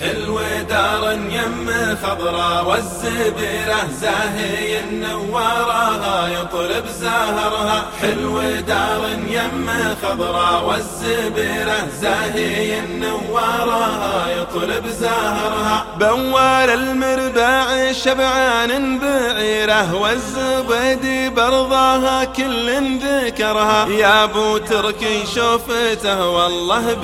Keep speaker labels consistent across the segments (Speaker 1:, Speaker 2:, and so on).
Speaker 1: حلو دار يم خضرا والزبيرة زاهي النوارها يطلب زهرها حلو دار يم خضرا والزبيرة زاهي النوارها يطلب زهرها بوال المرباع شبعان بعيره والزبيد برضاها كل ذكرها. يا ابو تركي شوفته والله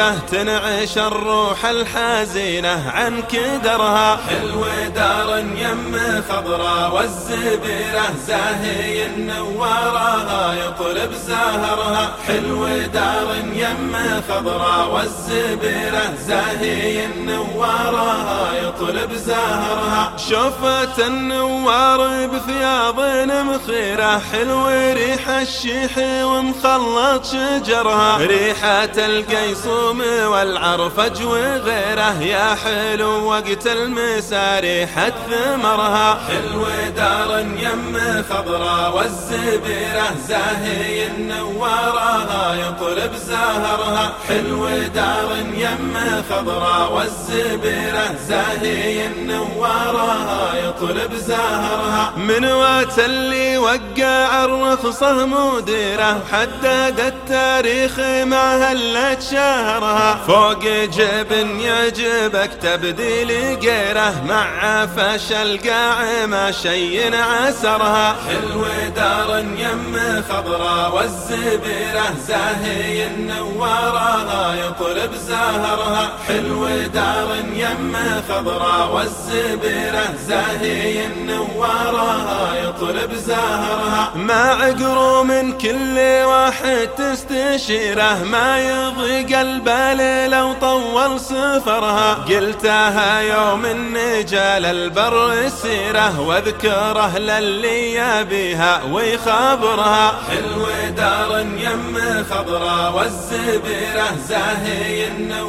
Speaker 1: بريره تنعش الروح الحال زينة عن كدرها. حلو دار يم خضرا والزبيرة زاهي النوارها يطلب زهرها. حلو دار يم خضرا والزبيرة زاهي النوارها يطلب زهرها شفت النوار بثياب مخيرة حلو ريح الشيح ومخلط شجرها. ريحة القيصوم والعرفج وغيره يا حلو وقت المساريح ثمرها. حلو دار يم خضرا والزبيرة زاهي النوارها يطلب زهرها حلو دار يم خضرا والزبيرة زاهي النوارها يطلب زهرها. من وات اللي وقع الرخصة مديره حدد التاريخ مع هلة شهرها. فوق جبن يعجبك تبديل غيره. مع فشل قاعمة شي عسرها. حلو دار يم خضرا والزبيرة. زاهي النوارها يطلب زهرها. حلو دار يم خضرا والزبيرة. زاهي النوارها يطلب زهرها ما عقرو من كل واحد تستشيره. ما يضيق البال لو طول سفر ذكرها قلتها يوم النجال البر السيرة واذكره للي يبيها ويخبرها حلو دار يم خضرا والزبيرة. زاهي النوارها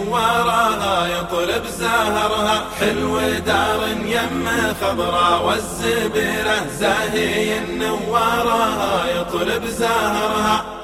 Speaker 1: يطلب زهرها حلو دار يم خضرا والزبيرة زاهي النوارها يطلب زهرها.